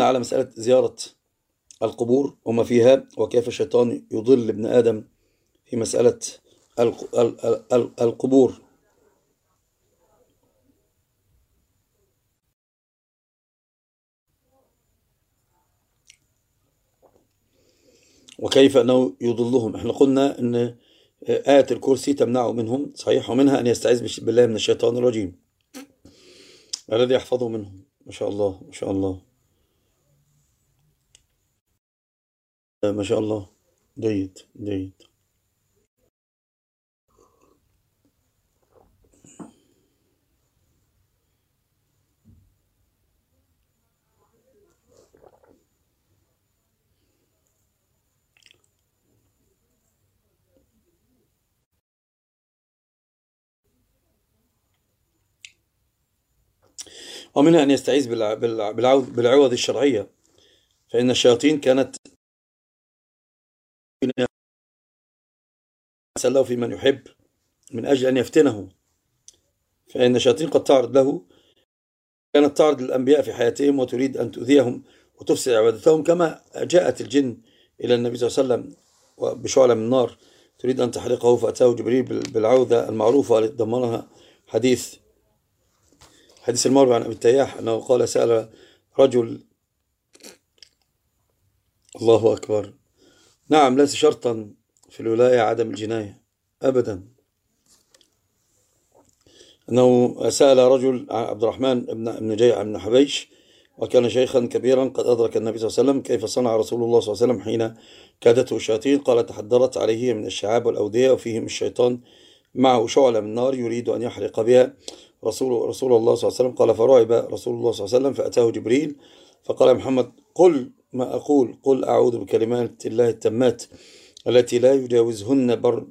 على مسألة زيارة القبور وما فيها وكيف الشيطان يضل ابن آدم في مسألة القبور. وكيف أنه يضلهم؟ إحنا قلنا أن آية الكرسي تمنعه منهم صحيح ومنها أن يستعيذ بالله من الشيطان الرجيم. الذي يحفظه منهم. ما شاء الله ما شاء الله. ما شاء الله. جيد جيد. ومنها أن يستعيذ بالعوض الشرعية. فإن الشياطين كانت سأله في من يحب من أجل أن يفتنه. فإن الشياطين قد تعرض له كانت تعرض الأنبياء في حياتهم وتريد أن تؤذيهم وتفسد عبادتهم كما جاءت الجن إلى النبي صلى الله عليه وسلم بشعلة من نار تريد أن تحرقه فأتاه جبريل بالعودة المعروفة التي ضمنها حديث حديث المروي عن أبي التياح أنه قال سأل رجل الله أكبر. نعم ليس شرطا في الولاية عدم الجناية أبدا. أنه سأل رجل عبد الرحمن بن جيع بن حبيش وكان شيخا كبيرا قد أدرك النبي صلى الله عليه وسلم كيف صنع رسول الله صلى الله عليه وسلم حين كادته الشياطين. قال تحدرت عليه من الشعاب والأودية وفيهم الشيطان معه شعلة من نار يريد أن يحرق بها رسول, رسول الله صلى الله عليه وسلم. قال فرعب رسول الله صلى الله عليه وسلم فأتاه جبريل فقال محمد قل ما أقول قل أعوذ بكلمات الله التمات التي لا يجاوزهن بر,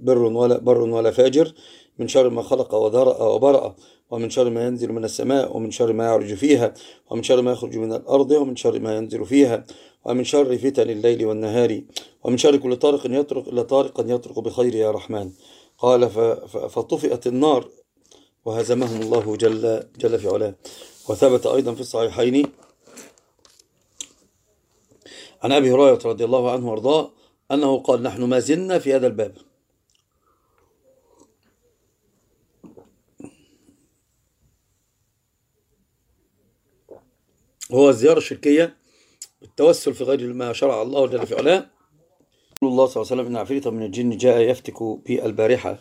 بر, ولا, بر ولا فاجر من شر ما خلق وذرأ وبرأ ومن شر ما ينزل من السماء ومن شر ما يعرج فيها ومن شر ما يخرج من الأرض ومن شر ما ينزل فيها ومن شر فتن الليل والنهار ومن شر كل طارق يطرق إلا طارقا يطرق بخير يا رحمن. قال فطفئت النار وهزمهم الله جل, جل في علاه. وثبت أيضا في الصحيحين عن أبي هريرة رضي الله عنه وأرضاه أنه قال نحن ما زلنا في هذا الباب. هو الزيارة الشركية التوسل في غير ما شرع الله جل في علاه. رسول الله صلى الله عليه وسلم إن عفريتا من الجن جاء يفتك بي البارحة.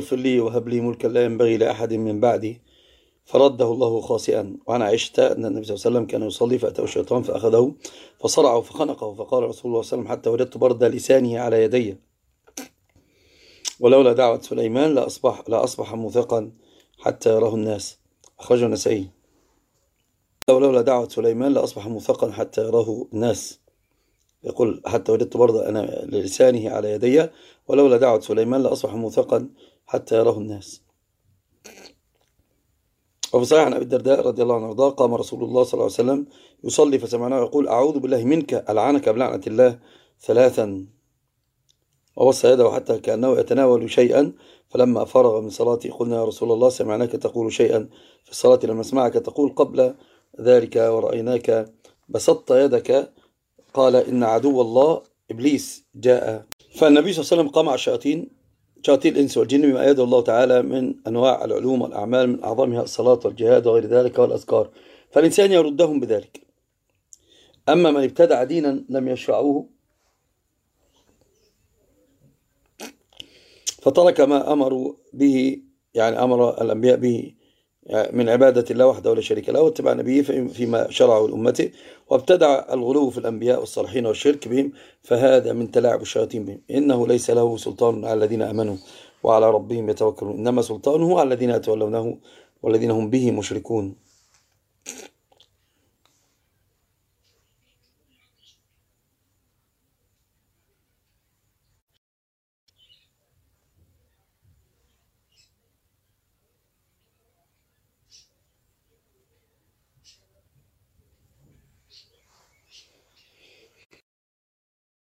اغفر لي وهب لي ملكا لا ينبغي لأحد من بعدي. فرده الله خاسئا وعن عائشة أن النبي صلى الله عليه وسلم كان يصلي فأتاه الشيطان فأخذه فصرعه فخنقه فقال رسول الله صلى الله عليه وسلم حتى وجدت برد لسانه على يدي. ولولا دعوة سليمان لأصبح, لأصبح موثقا حتى يراه الناس. أخرجه النسائي. ولولا دعوة سليمان لأصبح موثقا حتى يراه الناس. يقول حتى وجدت برد أنا لسانه على يدي. ولولا دعوة سليمان لأصبح موثقا حتى يراه الناس. وفي صحيح عن أبي الدرداء رضي الله عنه وأرضاه قام رسول الله صلى الله عليه وسلم يصلي فسمعناه يقول أعوذ بالله منك ألعنك بلعنة الله ثلاثا. ووصى يده حتى كأنه يتناول شيئا فلما فرغ من صلاته قلنا يا رسول الله سمعناك تقول شيئا في الصلاة لما سمعك تقول قبل ذلك ورأيناك بسطت يدك قال إن عدو الله إبليس جاء. فالنبي صلى الله عليه وسلم قام على الشياطين شياطين الإنس والجن بما أيده الله تعالى من أنواع العلوم والأعمال من أعظمها الصلاة والجهاد وغير ذلك والأذكار. فالإنسان يردهم بذلك. أما من ابتدع دينا لم يشرعوه فترك ما أمروا به يعني أمر الأنبياء به من عبادة الله وحده ولا شريك له واتباع نبيه فيما شرعه لأمته وابتدع الغلو في الأنبياء والصالحين والشرك بهم فهذا من تلاعب الشياطين بهم. إنه ليس له سلطان على الذين أمنوا وعلى ربهم يتوكلون إنما سلطانه على الذين يتولونه والذين هم به مشركون.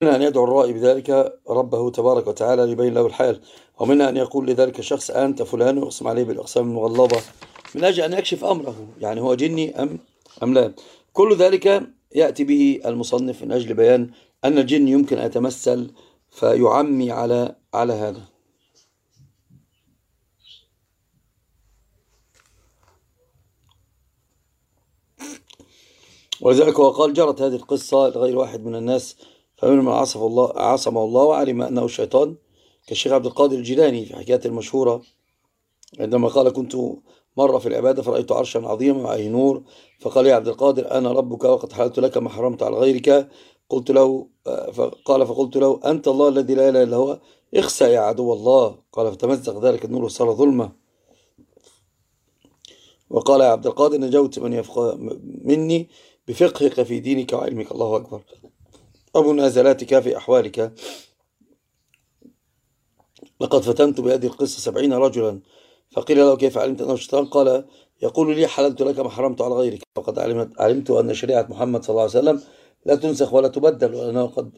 منها أن يدعو الرائي بذلك ربه تبارك وتعالى ليبين له الحال ومنها أن يقول لذلك الشخص أنت فلان ويقسم عليه بالأقسام المغلظة من أجل أن يكشف أمره يعني هو جني أم, أم لا. كل ذلك يأتي به المصنف من أجل بيان أن الجن يمكن أن يتمثل فيعمي على على هذا. ولذلك هو قال جرت هذه القصة لغير واحد من الناس فمن من عصم الله, عصمه الله وعلم أنه الشيطان كالشيخ عبد القادر الجيلاني في حكاية المشهورة. عندما قال كنت مرة في العبادة فرأيت عرشا عظيما معه نور فقال يا عبد القادر أنا ربك وقد حللت لك ما حرمت على غيرك قلت له فقال فقلت له أنت الله الذي لا إله إلا هو اخسى يا عدو الله قال فتمزق ذلك النور وصار ظلمة وقال يا عبد القادر نجوت من يفقه مني بفقهك في دينك وعلمك الله أكبر. ومنازلاتك في أحوالك. لقد فتنت بهذه القصة سبعين رجلا. فقيل له كيف علمت أنه الشيطان قال يقول لي حللت لك ما حرمت على غيرك. وقد علمت, علمت أن شريعة محمد صلى الله عليه وسلم لا تنسخ ولا تبدل ولأنه قد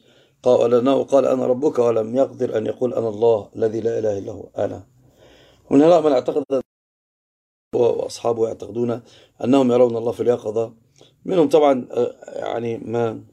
قال, ولأنه قال أنا ربك ولم يقدر أن يقول أنا الله الذي لا إله إلا هو أنا. ومن هنا من اعتقد وأصحابه يعتقدون أنهم يرون الله في اليقظة. منهم طبعا آه، يعني ما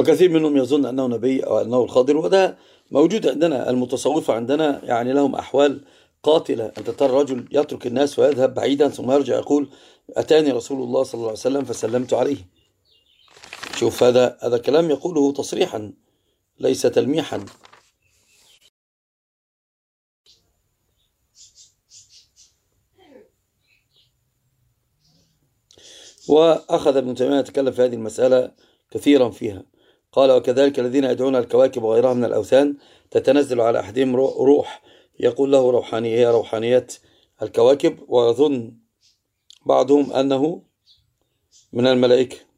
وكثير منهم يظن أنه نبي أو أنه الخضر وده موجود عندنا المتصوفة عندنا يعني لهم أحوال قاتلة. أنت ترى رجل يترك الناس ويذهب بعيدا ثم يرجع يقول أتاني رسول الله صلى الله عليه وسلم فسلمت عليه. شوف هذا هذا كلام يقوله تصريحا ليس تلميحا. وأخذ ابن تيمية يتكلم في هذه المسألة كثيرا فيها. قال وكذلك الذين يدعون الكواكب وغيرها من الأوثان تتنزل على أحدهم روح. يقول له روحانية هي روحانيات الكواكب ويظن بعضهم أنه من الملائكة.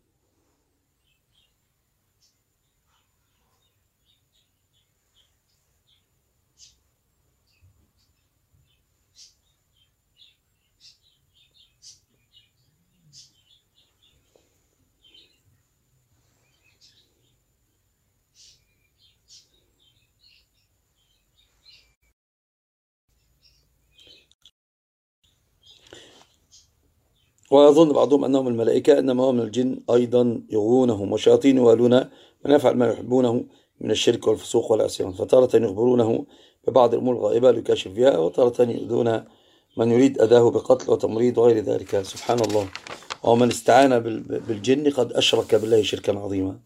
ويظن بعضهم أنهم الملائكة إنما هو من الجن أيضا يغونهم وشياطين يوالون من يفعل ما يحبونه من الشرك والفسوق والعصيان. فتارة يخبرونه ببعض الأمور الغائبة ليكاشف فيها وتارة يؤذون من يريد أذاه بقتل وتمريض وغير ذلك. سبحان الله. ومن استعان بالجن قد أشرك بالله شركا عظيما.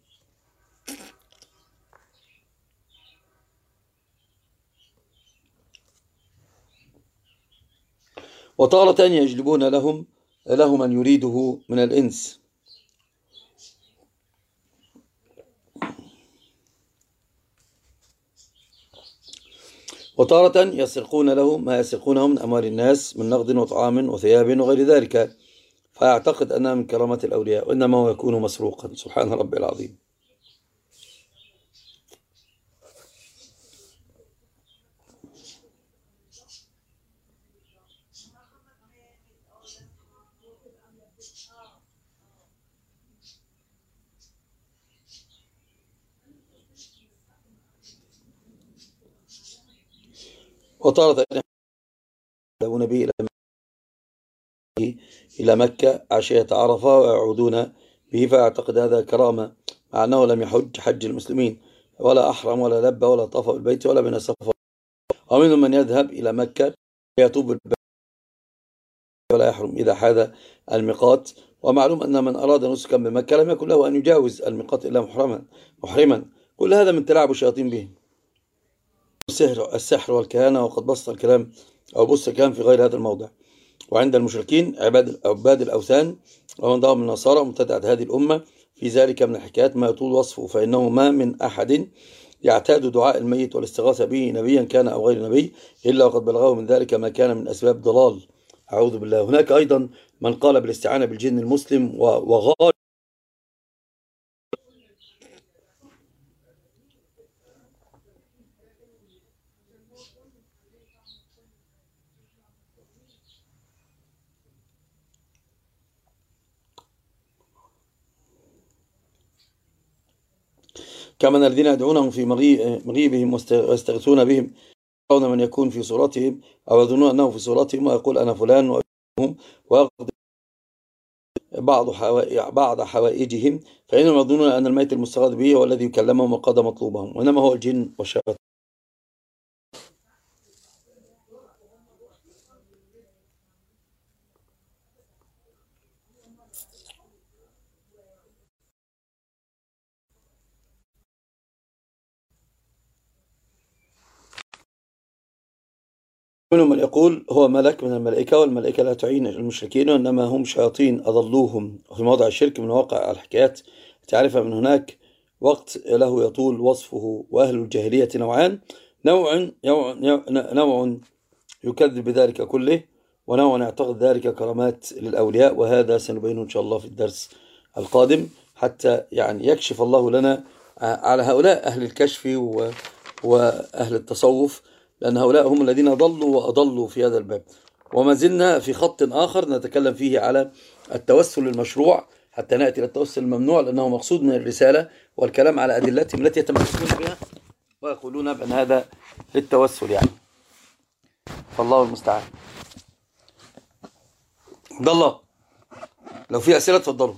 وتارة يجلبون لهم له من يريده من الإنس. وتارة يسرقون له ما يسرقونه من أموال الناس من نقد وطعام وثياب وغير ذلك. فيعتقد أنها من كرامة الأولياء وإنما هو يكون مسروقا. سبحان ربي العظيم. وطارت له نبي إلى مكة عشية عرفة ويعودون به فأعتقد هذا كرامة مع أنه لم يحج حج المسلمين ولا أحرم ولا لب ولا طاف بالبيت ولا من السفر. ومنهم من يذهب إلى مكة يطوب البيت ولا يحرم إذا حاذ الميقات ومعلوم أن من أراد نسكا بمكة لم يكن له أن يجاوز الميقات إلا محرما محرما. كل هذا من تلاعب الشياطين به. السحر, السحر والكهانة وقد بسط الكلام أو بص الكلام في غير هذا الموضع. وعند المشركين عباد عباد الأوثان ومن ضم النصارى مبتدعة هذه الأمة في ذلك من الحكايات ما يطول وصفه فإنه ما من أحد يعتاد دعاء الميت والاستغاثة به نبيا كان أو غير نبي إلا وقد بلغه من ذلك ما كان من أسباب ضلال. أعوذ بالله. هناك أيضا من قال بالاستعانة بالجن المسلم وغال كمن الذين يدعونهم في مغيبهم ويستغيثون بهم يرون من يكون في صورتهم أو يظنون أنه في صورتهم ويقول أنا فلان وأبيهم ويقضي بعض بعض حوائجهم فإنهم يظنون أن الميت المستغاث به هو الذي يكلمهم وقضى مطلوبهم وإنما هو الجن والشياطين. منهم من يقول هو ملك من الملائكة والملائكة لا تعين المشركين وإنما هم شياطين أضلوهم. في موضع الشرك من واقع الحكايات تعرف من هناك وقت له يطول وصفه وأهل الجاهلية نوعان. نوع, نوع يكذب بذلك كله ونوع يعتقد ذلك كرامات للأولياء. وهذا سنبينه إن شاء الله في الدرس القادم حتى يعني يكشف الله لنا على هؤلاء أهل الكشف وأهل التصوف. لأن هؤلاء هم الذين ضلوا وأضلوا في هذا الباب. وما زلنا في خط آخر نتكلم فيه على التوسل المشروع حتى نأتي للتوسل الممنوع لأنه مقصود من الرسالة والكلام على أدلتهم التي يتمسكون بها ويقولون بأن هذا للتوسل يعني. فالله المستعان. عبد الله لو في أسئلة تفضلوا.